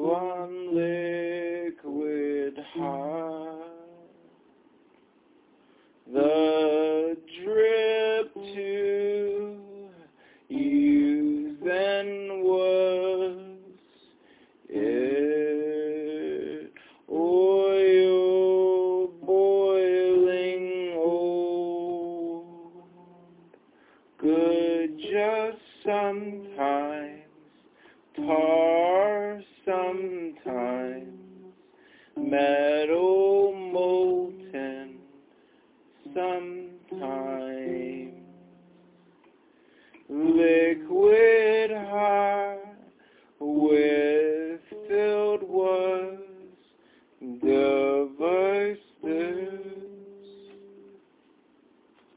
one liquid heart, The drip to you then was it oil boiling old. Good just sometimes. Talk sometimes. Metal molten sometimes. Liquid